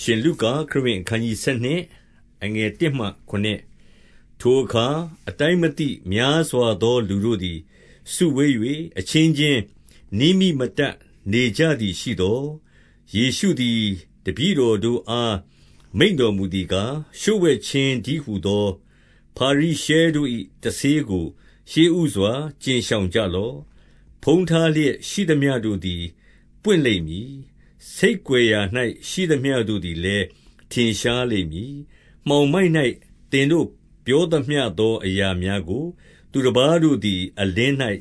ရှင်လုကာခရစ်ဝင်အခန်းကြီး7အငယ်1မှ9ထိုအခါအတိုင်းမသိများစွာသော လူတို့သည်စုဝေး၍အချင်းချင်းနိမိမတတ်နေကြသည်ရှိသောယေရှုသည်တပည့်တော်တို့အားမိန့်တော်မူသည်ကားရှုဝဲခြင်းဒီဟုသော ပါရိရှဲတို့၏တဆေးကို ရှေးဥစွာကျင်ဆောင်ကြလော့ဖုံးထားလျက်ရှိသမျှတို့သည် ပွင့်လိမ့်မည် ဆိတ်ကွယ်ရာ၌ရှိသမျှတို့သည်လည်းထင်ရှားလိမ့်မည်။မှောင်မိုက်၌သင်တို့ပြောသမျှသောအရာများကို သူတပါးတို့သည် အလင်း၌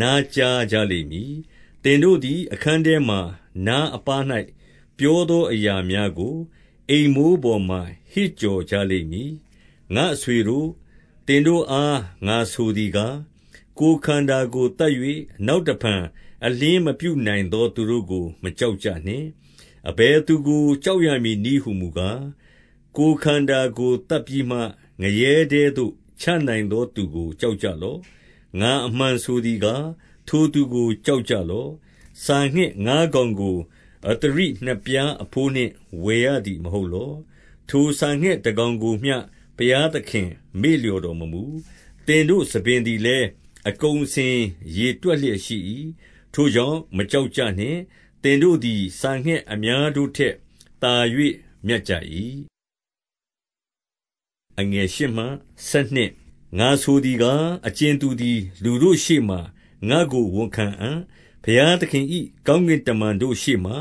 နားကြားကြလိမ့်မည်။သင်တို့သည် အခန်းထဲမှာနားအပါး၌ပြောသောအရာများကိုအိမ်မိုးပေါ်မှာဟစ်ကြော်ကြလိမ့်မည်။ငါ့အဆွေတို့၊သင်တို့အားငါဆိုသည်ကား၊ကိုယ်ခန္ဓာကိုသတ်၍နောက်တဖန် အလျှင်းမပြုနိုင်သော သူတို့ကို မကြောက်ကြနှင့်။အဘယ်သူကို ကြောက်ရမည်နည်းဟူမူကား၊ကိုယ်ခန္ဓာကို သတ်ပြီးမှ ငရဲထဲသို့ ချနိုင်သောသူကို ကြောက်ကြလော့။ငါအမှန်ဆိုသည်ကား၊ထိုသူကို ကြောက်ကြလော့။စာငှက်ငါးကောင်ကို အဿရိနှစ်ပြားအဘိုးနှင့် ဝယ်ရသည် မဟုတ်လော။ထိုစာငှက်တကောင်ကိုမျှ ဘုရားသခင် မေ့လျော့တော်မမူ။သင်တို့ဆံပင်သည်လည်း အကုန်အစင် ရေတွက်လျက်ရှိ၏။ ထိုကြောင့် မကြောက်ကြနှင့်။သင်တို့သည် စာငှက်အများတို့ထက်သာ၍မြတ်ကြ၏။8ငါဆိုသည်ကား၊အကြင်သူသည် လူတို့ရှေ့မှာ ငါ့ကို ဝန်ခံအံ့။ဘုရားသခင်၏ကောင်းကင်တမန်တို့ရှေ့မှာ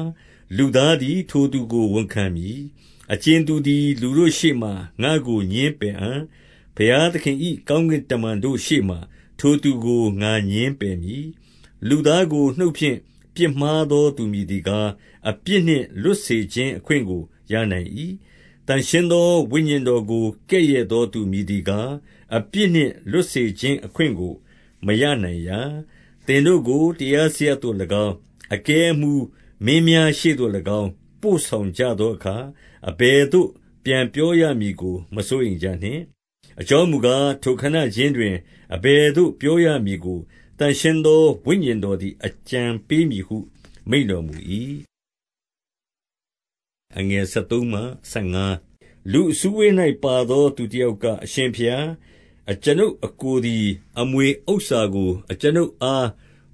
လူသားသည် ထိုသူကို ဝန်ခံမည်။အကြင်သူသည် လူတို့ရှေ့မှာ ငါ့ကို ငြင်းပယ်အံ့။ဘုရားသခင်၏ကောင်းကင်တမန်တို့ရှေ့မှာ ထိုသူကို ငါငြင်းပယ်မည်။ လူသားကိုနှုတ်ဖြင့် ပြစ်မှားသောသူမည်သည်ကား၊အပြစ်နှင့်လွတ်စေခြင်းအခွင့်ကို ရနိုင်၏။သန့်ရှင်းသော ဝိညာဉ်တော်ကို ကဲ့ရဲ့သောသူမည်သည်ကား၊အပြစ်နှင့်လွတ်စေခြင်းအခွင့်ကို မရနိုင်ရာ။သင်တို့ကို တရားစရပ်သို့၎င်း၊အကဲအမှူးမင်းများရှေ့သို့၎င်း ပို့ဆောင်ကြသောအခါ၊အဘယ်သို့ ပြန်ပြောရမည်ကို မစိုးရိမ်ကြနှင့်။အကြောင်းမူကား၊ထိုခဏခြင်းတွင် အဘယ်သို့ ပြောရမည်ကို သန့်ရှင်းသော ဝိညာဉ်တော်သည် အကြံပေးမည်ဟု မိန့်တော်မူ၏။လူအစုအဝေး၌ပါသော သူတယောက်က၊အရှင်ဘုရား၊အကျွန်ုပ်အစ်ကိုသည် အမွေဥစ္စာကို အကျွန်ုပ်အား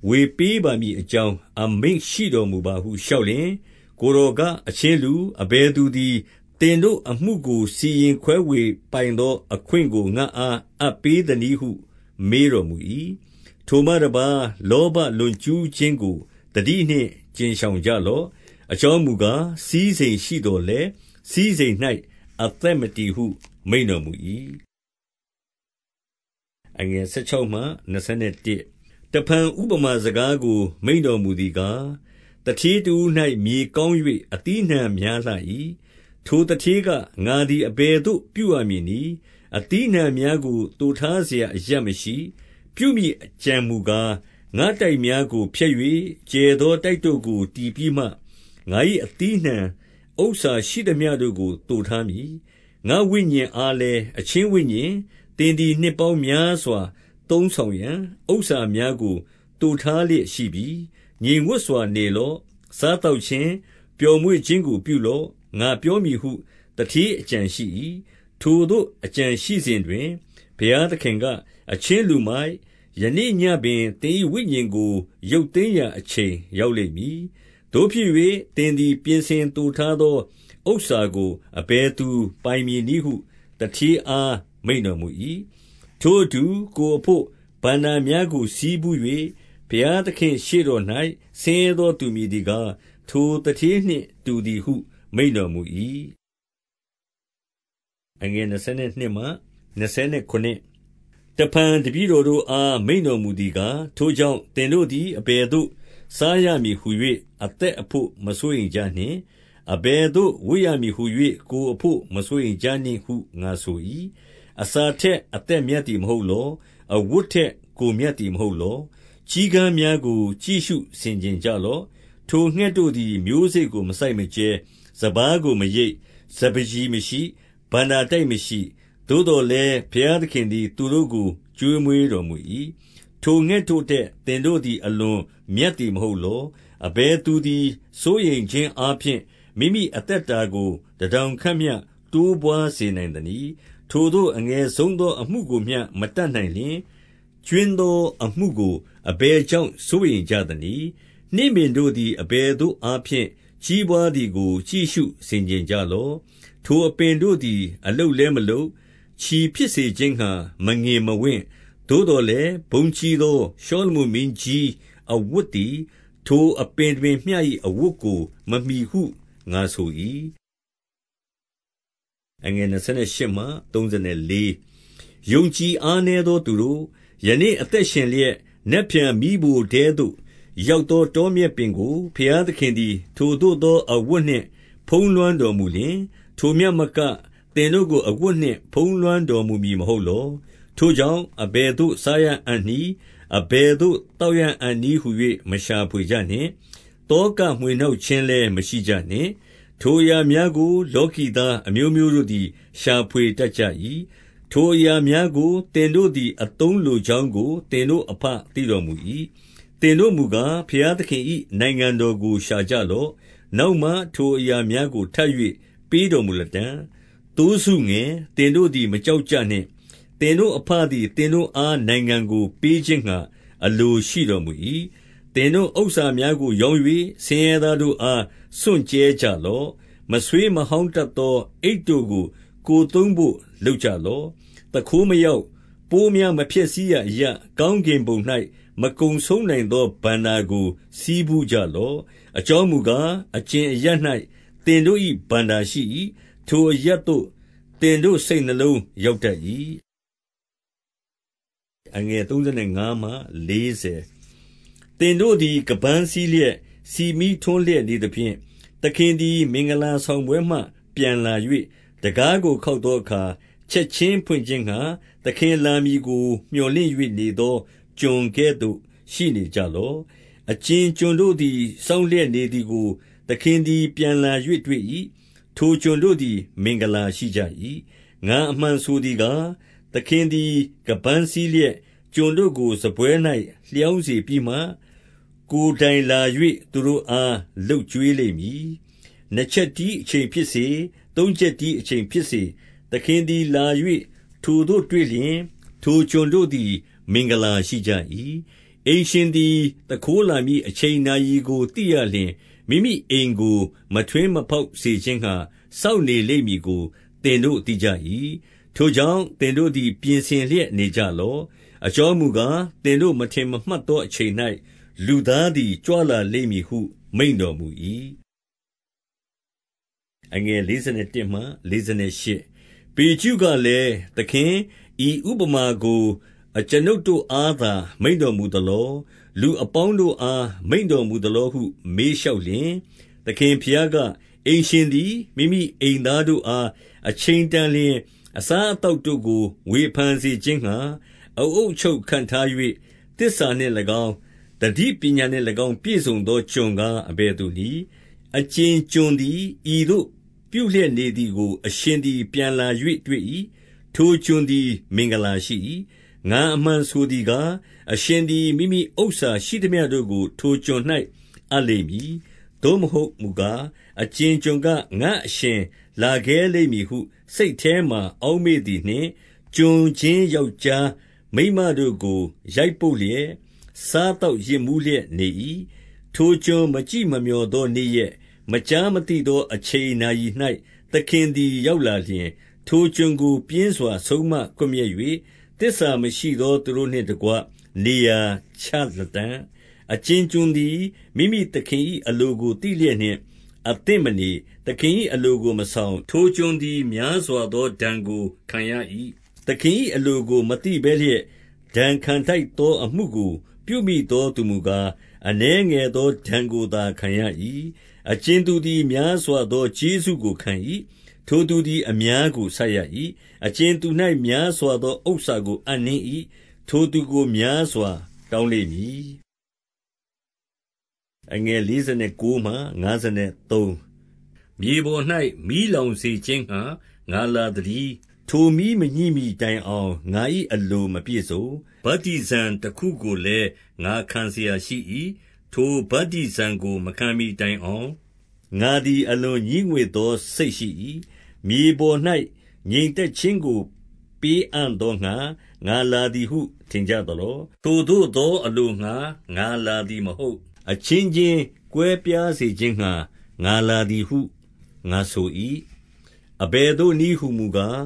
ဝေပေးပါမည်အကြောင်း အမိန့်ရှိတော်မူပါဟု လျှောက်လျှင်၊ကိုယ်တော်က၊အချင်းလူ၊အဘယ်သူသည် သင်တို့အမှုကို စီရင်ခွဲဝေပိုင်သော အခွင့်ကို ငါ့အား အပ်ပေးသနည်းဟု မေးတော်မူ၏။ ထိုမှတပါး၊လောဘလွန်ကျူးခြင်းကို သတိနှင့် ကြဉ်ရှောင်ကြလော့။အကြောင်းမူကား၊စည်းစိမ်ရှိသော်လည်း စည်းစိမ်၌အသက်မတည်ဟု မိန့်တော်မူ၏။တဖန် ဥပမာစကားကို မိန့်တော်မူသည်ကား၊သူဌေးတဦး၌မြေကောင်း၍အသီးအနှံများလှ၏။ထိုသူဌေးက၊ငါသည် အဘယ်သို့ပြုရမည်နည်း။အသီးအနှံများကို သိုထားစရာအရပ်မရှိ။ ပြုမည်အကြံမူကား၊ငါ့တိုက်များကို ဖျက်၍ကျယ်သောတိုက်တို့ကို တည်ပြီးမှ၊ငါ၏အသီးအနှံဥစ္စာရှိသမျှတို့ကို သိုထားမည်။ငါ့ဝိညာဉ်အားလည်း၊အချင်းဝိညာဉ်၊သင်သည် နှစ်ပေါင်းများစွာ သုံးဆောင်ရန် ဥစ္စာများကို သိုထားလျက်ရှိပြီ။ငြိမ်ဝပ်စွာနေလော့။စားသောက်ခြင်း၊ပျော်မွေ့ခြင်းကို ပြုလော့။ငါပြောမည်ဟု သူဌေးအကြံရှိ၏။ထိုသို့ အကြံရှိစဉ်တွင်၊ဘုရားသခင်က၊ အချင်းလူမိုက်၊ယနေ့ညဉ့်ပင်သင်၏ဝိညာဉ်ကို ရုပ်သိမ်းရာအချိန်ရောက်လိမ့်မည်။သို့ဖြစ်၍သင်သည် ပြင်ဆင်သိုထားသော ဥစ္စာကို အဘယ်သူပိုင်မည်နည်းဟု သူဌေးအား မိန့်တော်မူ၏။ထိုအတူ ကိုယ်အဘို့ ဘဏ္ဍာများကို ဆည်းဖူး၍ဘုရားသခင့်ရှေ့တော်၌ဆင်းရဲသောသူမည်သည်ကား၊ထိုသူဌေးနှင့်တူသည်ဟု မိန့်တော်မူ၏။ တဖန်တပည့်တော်တို့အား မိန့်တော်မူသည်ကား၊ထိုကြောင့် သင်တို့သည် အဘယ်သို့ စားရမည်ဟူ၍အသက်အဘို့ မစိုးရိမ်ကြနှင့်။အဘယ်သို့ ဝတ်ရမည်ဟူ၍ကိုယ်အဘို့ မစိုးရိမ်ကြနှင့်ဟု ငါဆို၏။အစာထက် အသက်မြတ်သည်မဟုတ်လော။အဝတ်ထက် ကိုယ်မြတ်သည်မဟုတ်လော။ကျီးကန်းများကို ကြည့်ရှုဆင်ခြင်ကြလော့။ထိုငှက်တို့သည် မျိုးစေ့ကို မစိုက်မကြဲ၊စပါးကို မရိတ်၊စပါးကျီမရှိ၊ဘဏ္ဍာတိုက်မရှိ။ သို့သော်လည်း ဘုရားသခင်သည် သူတို့ကို ကျွေးမွေးတော်မူ၏။ထိုငှက်တို့ထက် သင်တို့သည် အလွန်မြတ်သည် မဟုတ်လော။အဘယ်သူသည် စိုးရိမ်ခြင်းအားဖြင့် မိမိအသက်တာကို တထောင်ခန့်မျှ တိုးပွါးစေနိုင်သနည်း။ထိုသို့ အငယ်ဆုံးသော အမှုကိုမျှ မတတ်နိုင်လျှင်၊ကြွင်းသောအမှုကို အဘယ်ကြောင့် စိုးရိမ်ကြသနည်း။နှင်းပင်တို့သည် အဘယ်သို့အားဖြင့် ကြီးပွါးသည်ကို ကြည့်ရှုဆင်ခြင်ကြလော့။ထိုအပင်တို့သည် အလုပ်လည်းမလုပ်၊ ချည်ဖြစ်စေခြင်းငှါမငင်မဝင့်။သို့သော်လည်း၊ဘုန်းကြီးသောရှောလမုန်မင်းကြီးအဝတ်သည်ထိုအပင်တပင်မျှ၏အဝတ်ကိုမမှီဟုငါဆို၏။28ယုံကြည်အားနည်းသောသူတို့၊ယနေ့အသက်ရှင်လျက်၊နက်ဖြန်မီးဖိုထဲသို့ရောက်သောတောမြက်ပင်ကိုဘုရားသခင်သည် ထိုသို့သောအဝတ်နှင့် ဖုံးလွှမ်းတော်မူလျှင်၊ထိုမျှမက သင်တို့ကို အဝတ်နှင့် ဖုံးလွှမ်းတော်မူမည် မဟုတ်လော။ထိုကြောင့် အဘယ်သို့ စားရအံ့နည်း။အဘယ်သို့ သောက်ရအံ့နည်းဟူ၍မရှာဖွေကြနှင့်။သောကမွှေနှောက်ခြင်းလည်း မရှိကြနှင့်။ထိုအရာများကို လောကီသားအမျိုးမျိုးတို့သည် ရှာဖွေတတ်ကြ၏။ထိုအရာများကို သင်တို့သည် အသုံးလိုကြောင်းကို သင်တို့အဘသိတော်မူ၏။သင်တို့မူကား ဘုရားသခင်၏နိုင်ငံတော်ကို ရှာကြလော့။နောက်မှ ထိုအရာများကို ထပ်၍ပေးတော်မူလတံ့။ သိုးစုငယ်၊သင်တို့သည် မကြောက်ကြနှင့်။သင်တို့အဘသည် သင်တို့အား နိုင်ငံကို ပေးခြင်းငှါ အလိုရှိတော်မူ၏။သင်တို့ဥစ္စာများကို ရောင်း၍ဆင်းရဲသားတို့အား စွန့်ကြဲကြလော့။မဆွေးမဟောင်းတတ်သော အိတ်တို့ကို ကိုယ်သုံးဘို့ လုပ်ကြလော့။သူခိုးမရောက်၊ပိုးများမဖျက်ဆီးရာအရပ်၊ကောင်းကင်ဘုံ၌မကုန်ဆုံးနိုင်သော ဘဏ္ဍာကို ဆည်းဖူးကြလော့။အကြောင်းမူကား၊အကြင်အရပ်၌သင်တို့၏ဘဏ္ဍာရှိ၏။ ထိုအရပ်သို့ သင်တို့စိတ်နှလုံး ရောက်တတ်၏။သင်တို့သည် ခါးပန်းစည်းလျက်၊ဆီမီးထွန်းလျက် နေသဖြင့်၊သခင်သည် မင်္ဂလာဆောင်ပွဲမှ ပြန်လာ၍တံခါးကို ခေါက်သောအခါ ချက်ခြင်းဖွင့်ခြင်းငှါ သခင်လာမည်ကို မြော်လင့်၍နေသော ကျွန်ကဲ့သို့ ရှိနေကြလော့။အကြင်ကျွန်တို့သည် စောင့်လျက်နေသည်ကို သခင်သည် ပြန်လာ၍တွေ့၏။ ထိုကျွန်တို့သည် မင်္ဂလာရှိကြ၏။ငါအမှန်ဆိုသည်ကား၊သခင်သည် ခါးပန်းစည်းလျက် ကျွန်တို့ကို စားပွဲ၌လျောင်းစေပြီးမှ၊ကိုယ်တိုင်လာ၍သူတို့အား လုပ်ကျွေးလိမ့်မည်။နှစ်ချက်တီးအချိန်ဖြစ်စေ၊သုံးချက်တီးအချိန်ဖြစ်စေ၊သခင်သည်လာ၍ထိုသို့တွေ့လျှင်၊ထိုကျွန်တို့သည် မင်္ဂလာရှိကြ၏။အိမ်ရှင်သည် သူခိုးလာမည့်အချိန်နာရီကို သိရလျှင်၊ မိမိအိမ်ကို မထွင်းမဖောက်စေခြင်းငှါစောင့်နေလိမ့်မည်ကို သင်တို့သိကြ၏။ထိုကြောင့် သင်တို့သည် ပြင်ဆင်လျက်နေကြလော့။အကြောင်းမူကား၊သင်တို့မထင်မမှတ်သောအချိန်၌လူသားသည် ကြွလာလိမ့်မည်ဟု မိန့်တော်မူ၏။ပေတရုကလည်း၊သခင်၊ဤဥပမာကို အကျွန်ုပ်တို့အားသာ မိန့်တော်မူသလော။ လူအပေါင်းတို့အား မိန့်တော်မူသလောဟု မေးလျှောက်လျှင်၊သခင်ဘုရားက၊အိမ်ရှင်သည် မိမိအိမ်သားတို့အား အချိန်တန်လျှင် အစားအသောက်တို့ကို ဝေဖန်စေခြင်းငှါ အအုပ်အချုပ်ခန့်ထား၍၊သစ္စာနှင့်၎င်း၊သတိပညာနှင့်၎င်း ပြည့်စုံသော ကျွန်ကား အဘယ်သူနည်း။အကြင်ကျွန်သည် ဤသို့ပြုလျက်နေသည်ကို အရှင်သည် ပြန်လာ၍တွေ့၏။ထိုကျွန်သည် မင်္ဂလာရှိ၏။ ငါအမှန်ဆိုသည်ကား၊အရှင်သည် မိမိဥစ္စာရှိသမျှတို့ကို ထိုကျွန်၌အပ်လိမ့်မည်။သို့မဟုတ်မူကား၊အကြင်ကျွန်က၊ငါ့အရှင်လာခဲလိမ့်မည်ဟု စိတ်ထဲမှာ အောက်မေ့သည်နှင့်၊ကျွန်ချင်းယောက်ျားမိန်းမတို့ကို ရိုက်ပုတ်လျက်၊စားသောက်ယစ်မူးလျက်နေ၏။ထိုကျွန်မကြည့်မမျှော်သောနေ့ရက်၊မကြားမသိသော အချိန်နာရီ၌သခင်သည် ရောက်လာလျှင်၊ထိုကျွန်ကို ပြင်းစွာဆုံးမကွပ်မျက်၍၊ သစ္စာမရှိသော သူတို့နှင့်တကွ နေရာချလတံ့။အကြင်ကျွန်သည် မိမိသခင်၏အလိုကို သိလျက်နှင့် အသင့်မနေ၊သခင်၏အလိုကို မဆောင်၊ထိုကျွန်သည် များစွာသော ဒဏ်ကိုခံရ၏။သခင်၏အလိုကို မသိဘဲလျက် ဒဏ်ခံထိုက်သော အမှုကို ပြုမိသောသူမူကား၊အနည်းငယ်သော ဒဏ်ကိုသာ ခံရ၏။အကြင်သူသည် များစွာသော ကျေးဇူးကိုခံ၏။ ထိုသူသည် အများကို ဆပ်ရ၏။အကြင်သူ၌များစွာသော ဥစ္စာကို အပ်နှင်း၏။ထိုသူကို များစွာတောင်းလိမ့်မည်။မြေပေါ်၌မီးလောင်စေခြင်းငှါ ငါလာသတည်း။ထိုမီးမညှိမှီတိုင်အောင် ငါ၏အလိုမပြည့်စုံ။ဗတ္တိဇံတခုကိုလည်း ငါခံစရာရှိ၏။ထိုဗတ္တိဇံကို မခံမှီတိုင်အောင် ငါသည် အလွန်ငြီးငွေ့သော စိတ်ရှိ၏။ မြေပေါ်၌ငြိမ်သက်ခြင်းကို ပေးအံ့သောငှါ ငါလာသည်ဟု ထင်ကြသလော။ထိုသို့သောအလိုငှါ ငါလာသည်မဟုတ်။အချင်းချင်းကွဲပြားစေခြင်းငှါ ငါလာသည်ဟု ငါဆို၏။အဘယ်သို့နည်းဟူမူကား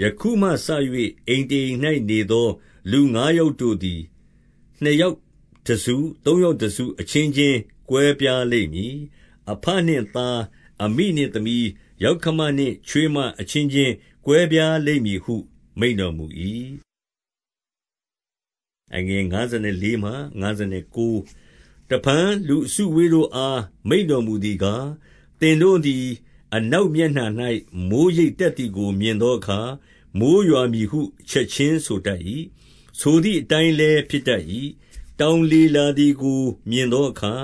၊ယခုမှစ၍အိမ်တအိမ်၌နေသော လူငါးယောက်တို့သည် နှစ်ယောက်တစု၊သုံးယောက်တစု အချင်းချင်းကွဲပြားလိမ့်မည်။အဘနှင့်သား၊အမိနှင့်သမီး၊ ယောက္ခမနှင့် ချွေးမအချင်းချင်း ကွဲပြားလိမ့်မည်ဟု မိန့်တော်မူ၏။တဖန် လူအစုအဝေးတို့အား မိန့်တော်မူသည်ကား၊သင်တို့သည် အနောက်မျက်နှာ၌မိုဃ်းရိပ်တက်သည်ကို မြင်သောအခါ မိုဃ်းရွာမည်ဟု ချက်ခြင်းဆိုတတ်၏။ဆိုသည်အတိုင်းလည်း ဖြစ်တတ်၏။တောင်လေလာသည်ကို မြင်သောအခါ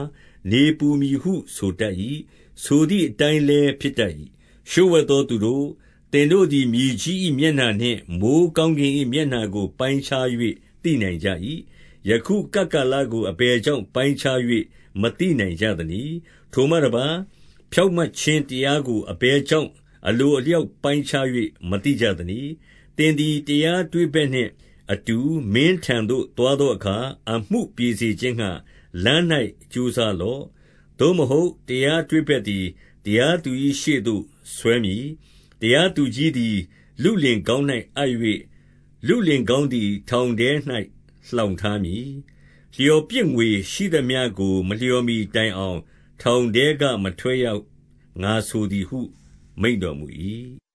နေပူမည်ဟု ဆိုတတ်၏။ဆိုသည်အတိုင်းလည်း ဖြစ်တတ်၏။ လျှို့ဝှက်သောသူတို့၊သင်တို့သည် မြေကြီး၏မျက်နှာနှင့် မိုဃ်းကောင်းကင်၏မျက်နှာကို ပိုင်းခြား၍သိနိုင်ကြ၏။ယခုကပ်ကာလကို အဘယ်ကြောင့် ပိုင်းခြား၍မသိနိုင်ကြသနည်း။ထိုမှတပါး၊ဖြောင့်မတ်ခြင်းတရားကို အဘယ်ကြောင့် အလိုအလျောက်ပိုင်းခြား၍မသိကြသနည်း။သင်သည် တရားတွေ့ဘက်နှင့်အတူ မင်းထံသို့ သွားသောအခါ အမှုပြေစေခြင်းငှါ လမ်း၌ကြိုးစားလော့။သို့မဟုတ် တရားတွေ့ဘက်သည် တရားသူကြီးရှေ့သို့ ဆွဲမည်။တရားသူကြီးသည် လုလင်ခေါင်း၌အပ်၍၊လုလင်ခေါင်းသည် ထောင်ထဲ၌လှောင်ထားမည်။လျော်ပြစ်ငွေရှိသမျှကို မလျော်မှီတိုင်အောင် ထောင်ထဲက မထွက်ရ ငါဆိုသည်ဟု မိန့်တော်မူ၏။